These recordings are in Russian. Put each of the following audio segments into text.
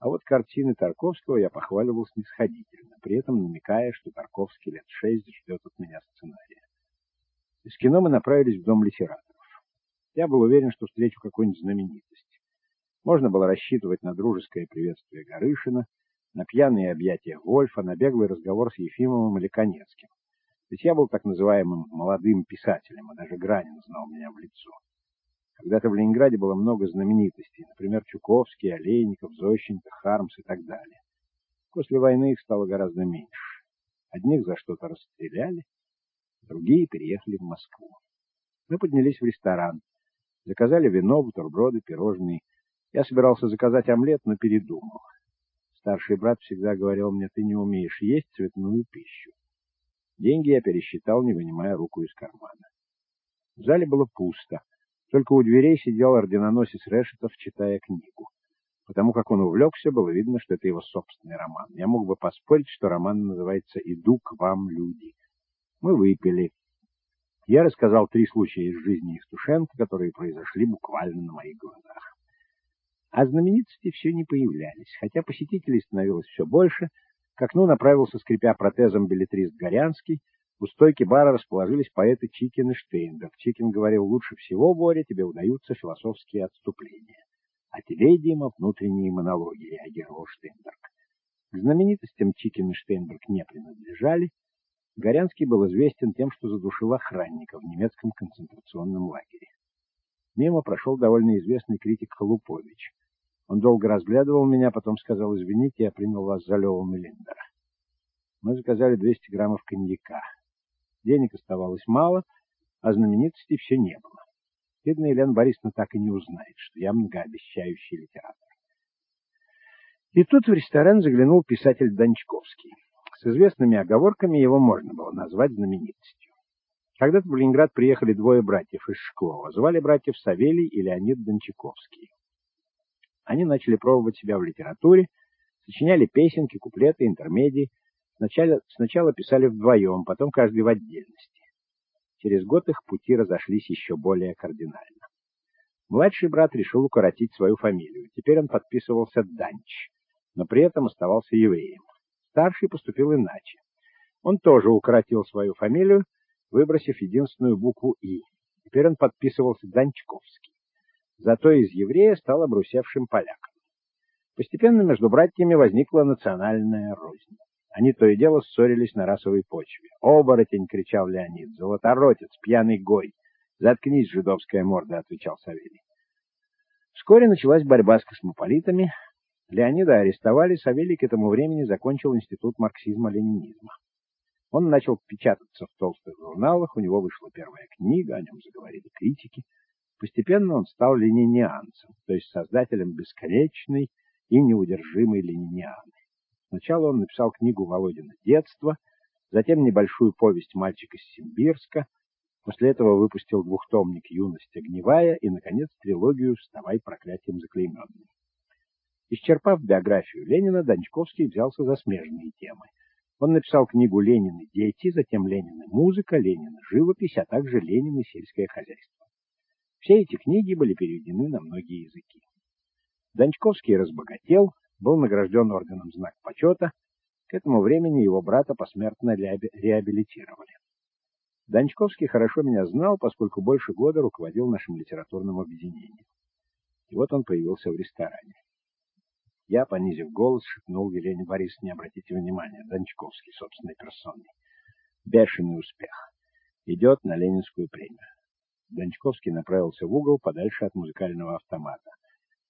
А вот картины Тарковского я похваливал снисходительно, при этом намекая, что Тарковский лет шесть ждет от меня сценария. Из кино мы направились в дом литераторов. Я был уверен, что встречу какую-нибудь знаменитость. Можно было рассчитывать на дружеское приветствие Горышина, на пьяные объятия Вольфа, на беглый разговор с Ефимовым или Конецким. Ведь я был так называемым молодым писателем, а даже Гранин знал меня в лицо. Когда-то в Ленинграде было много знаменитостей, например, Чуковский, Олейников, Зощенко, Хармс и так далее. После войны их стало гораздо меньше. Одних за что-то расстреляли, другие переехали в Москву. Мы поднялись в ресторан, заказали вино, бутерброды, пирожные. Я собирался заказать омлет, но передумал. Старший брат всегда говорил мне, ты не умеешь есть цветную пищу. Деньги я пересчитал, не вынимая руку из кармана. В зале было пусто. Только у дверей сидел орденоносец Решетов, читая книгу. Потому как он увлекся, было видно, что это его собственный роман. Я мог бы поспорить, что роман называется «Иду к вам, люди». Мы выпили. Я рассказал три случая из жизни Евтушенко, которые произошли буквально на моих глазах. А знаменитости все не появлялись, хотя посетителей становилось все больше. К окну направился, скрипя протезом, билетрист Горянский. У стойки бара расположились поэты Чикин и Штейнберг. Чикин говорил, лучше всего, Боря, тебе удаются философские отступления. А тебе, Дима, внутренние монологи, реагировал Штейнберг. К знаменитостям Чикин и Штейнберг не принадлежали. Горянский был известен тем, что задушил охранника в немецком концентрационном лагере. Мимо прошел довольно известный критик Халупович. Он долго разглядывал меня, потом сказал, извините, я принял вас за Леву Мелиндера. Мы заказали 200 граммов коньяка. Денег оставалось мало, а знаменитостей все не было. Видно, Елена Борисовна так и не узнает, что я многообещающий литератор. И тут в ресторан заглянул писатель Дончковский. С известными оговорками его можно было назвать знаменитостью. Когда-то в Ленинград приехали двое братьев из Шклова. Звали братьев Савелий и Леонид Дончаковский. Они начали пробовать себя в литературе, сочиняли песенки, куплеты, интермедии. Сначала, сначала писали вдвоем, потом каждый в отдельности. Через год их пути разошлись еще более кардинально. Младший брат решил укоротить свою фамилию. Теперь он подписывался Данч, но при этом оставался евреем. Старший поступил иначе. Он тоже укоротил свою фамилию, выбросив единственную букву «и». Теперь он подписывался Данчковский. Зато из еврея стал обрусевшим поляком. Постепенно между братьями возникла национальная рознь. Они то и дело ссорились на расовой почве. «Оборотень!» — кричал Леонид. «Золоторотец! Пьяный гой!» «Заткнись, жидовская морда!» — отвечал Савелий. Вскоре началась борьба с космополитами, Леонида арестовали, Савелий к этому времени закончил институт марксизма-ленинизма. Он начал печататься в толстых журналах, у него вышла первая книга, о нем заговорили критики. Постепенно он стал ленинианцем, то есть создателем бесконечной и неудержимой ленинианы. Сначала он написал книгу «Володина детство», затем небольшую повесть «Мальчик из Симбирска», после этого выпустил двухтомник «Юность огневая» и, наконец, трилогию «Вставай проклятием заклейменным». Исчерпав биографию Ленина, Дончковский взялся за смежные темы. Он написал книгу «Ленин и дети», затем «Ленин и музыка», «Ленин и живопись», а также «Ленин и сельское хозяйство». Все эти книги были переведены на многие языки. Дончковский разбогател, был награжден орденом Знак почета. К этому времени его брата посмертно реабилитировали. Дончковский хорошо меня знал, поскольку больше года руководил нашим литературным объединением. И вот он появился в ресторане. Я, понизив голос, шепнул Елене Борисовне, не обратите внимания, Дончковский собственной персоной. Бешеный успех. Идет на Ленинскую премию. Дончковский направился в угол, подальше от музыкального автомата.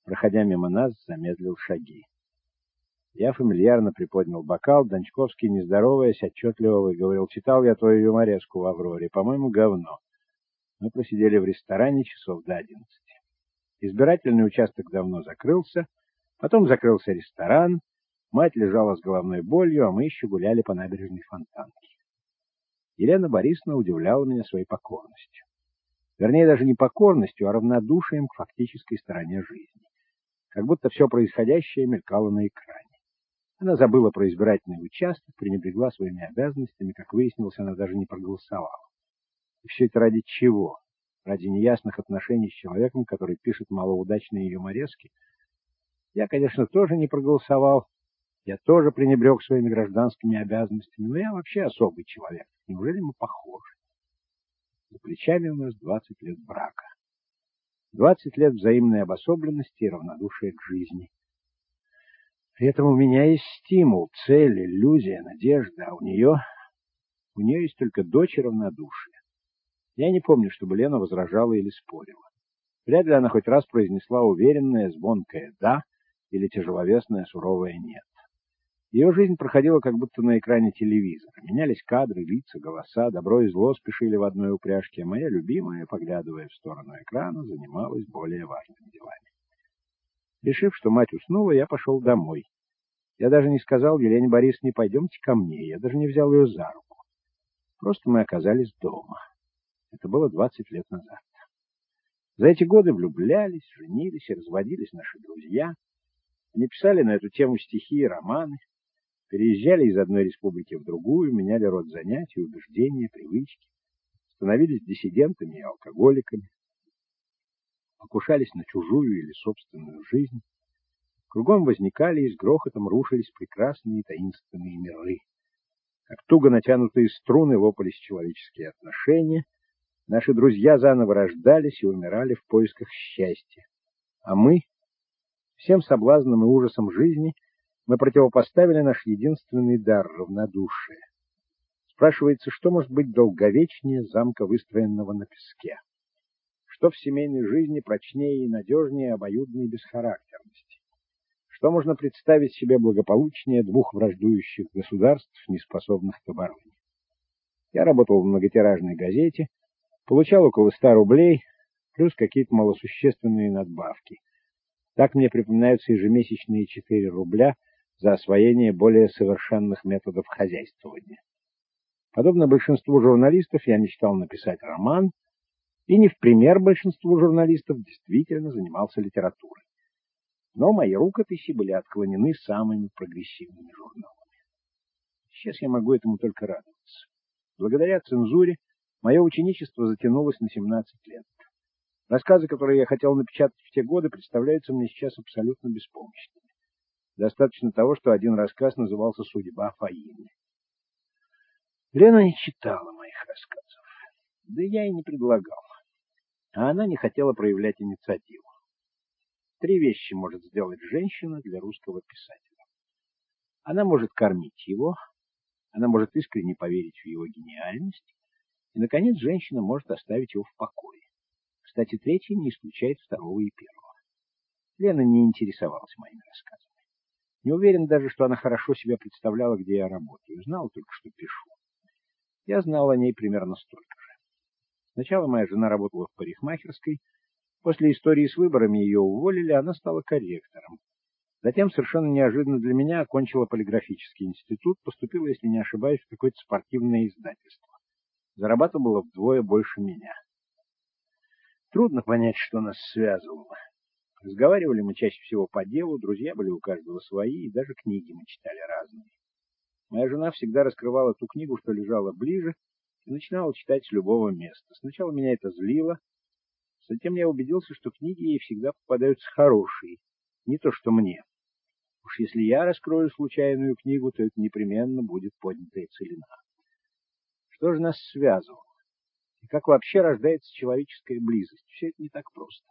Проходя мимо нас, замедлил шаги. Я фамильярно приподнял бокал, Дончковский, не здороваясь, отчетливо выговорил. Читал я твою юмореску в «Авроре», по-моему, говно. Мы просидели в ресторане часов до одиннадцати. Избирательный участок давно закрылся, Потом закрылся ресторан, мать лежала с головной болью, а мы еще гуляли по набережной Фонтанки. Елена Борисовна удивляла меня своей покорностью. Вернее, даже не покорностью, а равнодушием к фактической стороне жизни. Как будто все происходящее мелькало на экране. Она забыла про избирательный участок, пренебрегла своими обязанностями, как выяснилось, она даже не проголосовала. И все это ради чего? Ради неясных отношений с человеком, который пишет малоудачные юморески, Я, конечно, тоже не проголосовал. Я тоже пренебрег своими гражданскими обязанностями, но я вообще особый человек. Неужели мы похожи? За плечами у нас 20 лет брака. 20 лет взаимной обособленности и равнодушия к жизни. При этом у меня есть стимул, цель, иллюзия, надежда, а у нее... У нее есть только дочь и равнодушие. Я не помню, чтобы Лена возражала или спорила. Вряд ли она хоть раз произнесла уверенное, звонкое «да» или тяжеловесное, суровое «нет». Ее жизнь проходила как будто на экране телевизора. Менялись кадры, лица, голоса, добро и зло спешили в одной упряжке, а моя любимая, поглядывая в сторону экрана, занималась более важными делами. Решив, что мать уснула, я пошел домой. Я даже не сказал Елене Борисовне, пойдемте ко мне. Я даже не взял ее за руку. Просто мы оказались дома. Это было 20 лет назад. За эти годы влюблялись, женились и разводились наши друзья. Они писали на эту тему стихи и романы переезжали из одной республики в другую, меняли род занятий, убеждения, привычки, становились диссидентами и алкоголиками, покушались на чужую или собственную жизнь. Кругом возникали и с грохотом рушились прекрасные таинственные миры. Как туго натянутые струны лопались человеческие отношения, наши друзья заново рождались и умирали в поисках счастья. А мы, всем соблазнам и ужасам жизни — мы противопоставили наш единственный дар — равнодушие. Спрашивается, что может быть долговечнее замка, выстроенного на песке? Что в семейной жизни прочнее и надежнее обоюдной бесхарактерности? Что можно представить себе благополучнее двух враждующих государств, неспособных к обороне? Я работал в многотиражной газете, получал около ста рублей, плюс какие-то малосущественные надбавки. Так мне припоминаются ежемесячные четыре рубля — за освоение более совершенных методов хозяйствования. Подобно большинству журналистов, я мечтал написать роман, и не в пример большинству журналистов действительно занимался литературой. Но мои рукописи были отклонены самыми прогрессивными журналами. Сейчас я могу этому только радоваться. Благодаря цензуре мое ученичество затянулось на 17 лет. Рассказы, которые я хотел напечатать в те годы, представляются мне сейчас абсолютно беспомощными. Достаточно того, что один рассказ назывался «Судьба Фаины». Лена не читала моих рассказов, да я и не предлагал. А она не хотела проявлять инициативу. Три вещи может сделать женщина для русского писателя. Она может кормить его, она может искренне поверить в его гениальность, и, наконец, женщина может оставить его в покое. Кстати, третья не исключает второго и первого. Лена не интересовалась моими рассказами. Не уверен даже, что она хорошо себя представляла, где я работаю. Знала только, что пишу. Я знал о ней примерно столько. Сначала моя жена работала в парикмахерской. После истории с выборами ее уволили, она стала корректором. Затем, совершенно неожиданно для меня, окончила полиграфический институт, поступила, если не ошибаюсь, в какое-то спортивное издательство. Зарабатывала вдвое больше меня. Трудно понять, что нас связывало. Разговаривали мы чаще всего по делу, друзья были у каждого свои, и даже книги мы читали разные. Моя жена всегда раскрывала ту книгу, что лежала ближе, и начинала читать с любого места. Сначала меня это злило, затем я убедился, что книги ей всегда попадаются хорошие, не то что мне. Уж если я раскрою случайную книгу, то это непременно будет поднятая целина. Что же нас связывало? И как вообще рождается человеческая близость? Все это не так просто.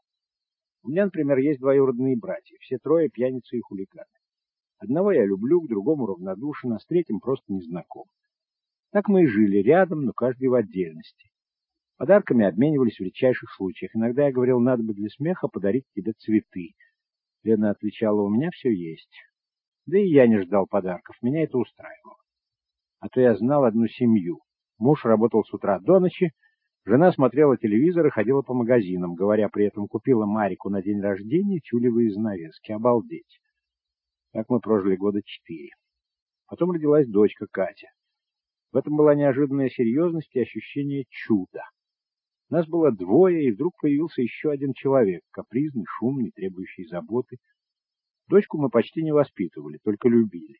У меня, например, есть двоюродные братья, все трое пьяницы и хулиганы. Одного я люблю, к другому равнодушен, а с третьим просто не знаком. Так мы и жили рядом, но каждый в отдельности. Подарками обменивались в редчайших случаях. Иногда я говорил, надо бы для смеха подарить тебе цветы. Лена отвечала, у меня все есть. Да и я не ждал подарков, меня это устраивало. А то я знал одну семью. Муж работал с утра до ночи, Жена смотрела телевизор и ходила по магазинам, говоря при этом, купила Марику на день рождения тюлевые занавески. Обалдеть! Так мы прожили года четыре. Потом родилась дочка Катя. В этом была неожиданная серьезность и ощущение чуда. Нас было двое, и вдруг появился еще один человек, капризный, шумный, требующий заботы. Дочку мы почти не воспитывали, только любили.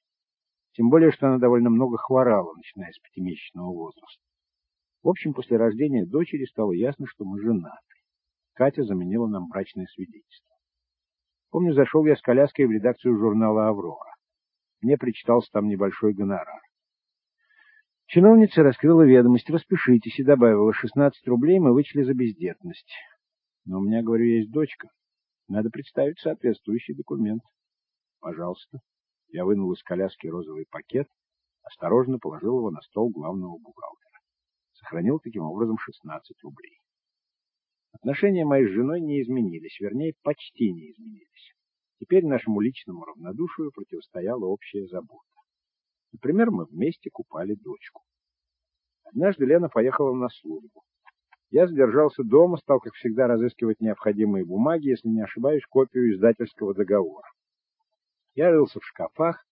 Тем более, что она довольно много хворала, начиная с пятимесячного возраста. В общем, после рождения дочери стало ясно, что мы женаты. Катя заменила нам брачное свидетельство. Помню, зашел я с коляской в редакцию журнала «Аврора». Мне причитался там небольшой гонорар. Чиновница раскрыла ведомость, распишитесь, и добавила 16 рублей мы вычли за бездетность. Но у меня, говорю, есть дочка. Надо представить соответствующий документ. Пожалуйста. Я вынул из коляски розовый пакет, осторожно положил его на стол главного бухгалтера. Сохранил таким образом 16 рублей. Отношения мои с женой не изменились, вернее, почти не изменились. Теперь нашему личному равнодушию противостояла общая забота. Например, мы вместе купали дочку. Однажды Лена поехала на службу. Я задержался дома, стал, как всегда, разыскивать необходимые бумаги, если не ошибаюсь, копию издательского договора. Я рылся в шкафах,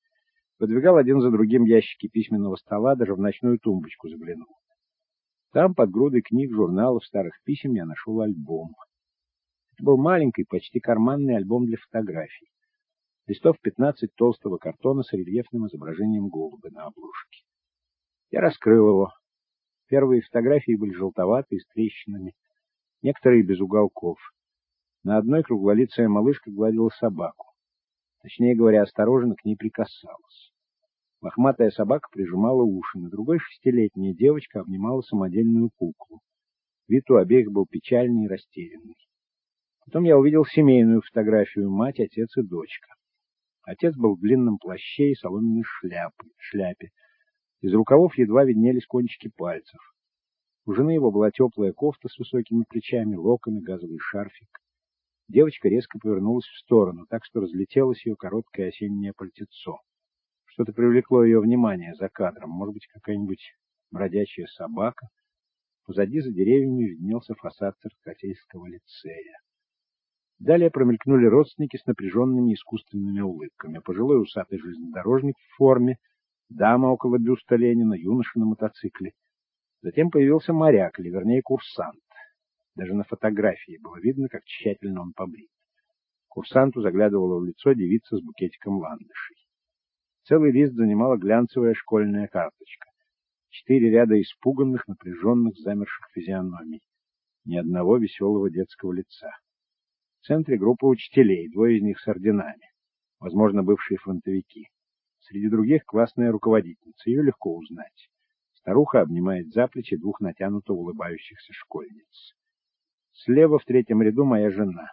выдвигал один за другим ящики письменного стола, даже в ночную тумбочку заглянул. Там, под грудой книг, журналов, старых писем, я нашел альбом. Это был маленький, почти карманный альбом для фотографий. Листов 15 толстого картона с рельефным изображением голубя на обложке. Я раскрыл его. Первые фотографии были желтоватые, с трещинами, некоторые без уголков. На одной круглолицая малышка гладила собаку. Точнее говоря, осторожно к ней прикасалась. Лохматая собака прижимала уши, на другой шестилетняя девочка обнимала самодельную куклу. Вид у обеих был печальный и растерянный. Потом я увидел семейную фотографию мать, отец и дочка. Отец был в длинном плаще и соломенной шляпе. шляпе. Из рукавов едва виднелись кончики пальцев. У жены его была теплая кофта с высокими плечами, локоны, газовый шарфик. Девочка резко повернулась в сторону, так что разлетелось ее короткое осеннее пальтецо. Что-то привлекло ее внимание за кадром. Может быть, какая-нибудь бродячая собака. Позади за деревьями виднелся фасад царскосельского лицея. Далее промелькнули родственники с напряженными искусственными улыбками. Пожилой усатый железнодорожник в форме, дама около бюста Ленина, юноша на мотоцикле. Затем появился моряк, или вернее курсант. Даже на фотографии было видно, как тщательно он побрит. Курсанту заглядывала в лицо девица с букетиком ландышей. Целый лист занимала глянцевая школьная карточка. Четыре ряда испуганных, напряженных, замерших физиономий. Ни одного веселого детского лица. В центре группа учителей, двое из них с орденами. Возможно, бывшие фронтовики. Среди других классная руководительница. Ее легко узнать. Старуха обнимает за плечи двух натянуто улыбающихся школьниц. Слева в третьем ряду моя жена.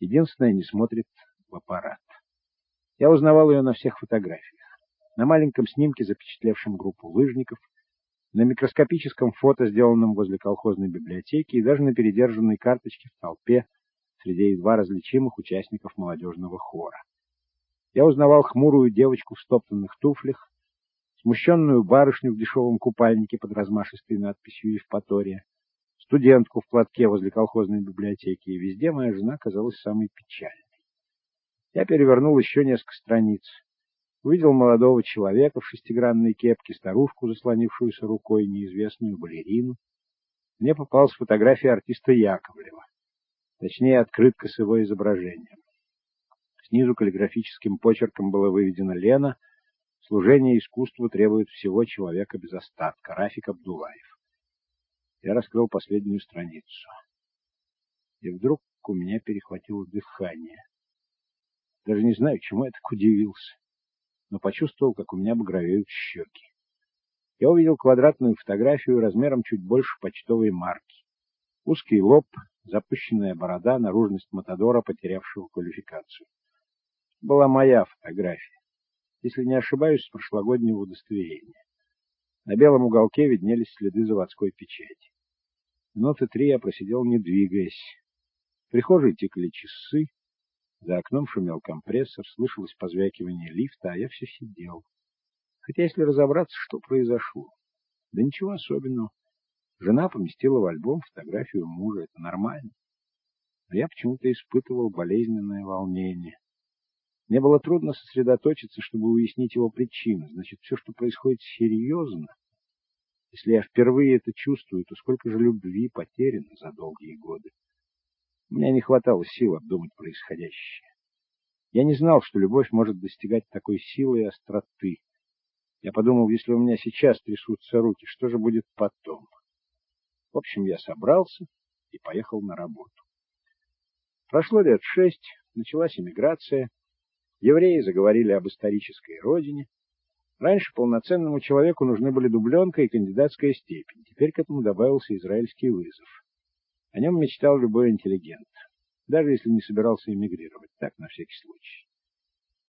Единственная не смотрит в аппарат. Я узнавал ее на всех фотографиях. На маленьком снимке, запечатлевшем группу лыжников, на микроскопическом фото, сделанном возле колхозной библиотеки, и даже на передержанной карточке в толпе среди едва различимых участников молодежного хора. Я узнавал хмурую девочку в стоптанных туфлях, смущенную барышню в дешевом купальнике под размашистой надписью «Евпатория», студентку в платке возле колхозной библиотеки, и везде моя жена казалась самой печальной. Я перевернул еще несколько страниц. Увидел молодого человека в шестигранной кепке, старушку, заслонившуюся рукой, неизвестную балерину. Мне попалась фотография артиста Яковлева, точнее, открытка с его изображением. Снизу каллиграфическим почерком было выведено «Лена», Служение искусству требует всего человека без остатка. Рафик Абдулаев. Я раскрыл последнюю страницу. И вдруг у меня перехватило дыхание. Даже не знаю, чему я так удивился, но почувствовал, как у меня багровеют щеки. Я увидел квадратную фотографию размером чуть больше почтовой марки. Узкий лоб, запущенная борода, наружность Матадора, потерявшего квалификацию. Была моя фотография, если не ошибаюсь, с прошлогоднего удостоверения. На белом уголке виднелись следы заводской печати. Минуты три я просидел, не двигаясь. В прихожей текли часы, за окном шумел компрессор, слышалось позвякивание лифта, а я все сидел. Хотя, если разобраться, что произошло, да ничего особенного. Жена поместила в альбом фотографию мужа, это нормально. Но я почему-то испытывал болезненное волнение. Мне было трудно сосредоточиться, чтобы уяснить его причину. Значит, все, что происходит, серьезно. Если я впервые это чувствую, то сколько же любви потеряно за долгие годы. Меня не хватало сил обдумать происходящее. Я не знал, что любовь может достигать такой силы и остроты. Я подумал, если у меня сейчас трясутся руки, что же будет потом? В общем, я собрался и поехал на работу. Прошло лет шесть, началась эмиграция, евреи заговорили об исторической родине. Раньше полноценному человеку нужны были дубленка и кандидатская степень. Теперь к этому добавился израильский вызов. О нем мечтал любой интеллигент, даже если не собирался эмигрировать, так, на всякий случай.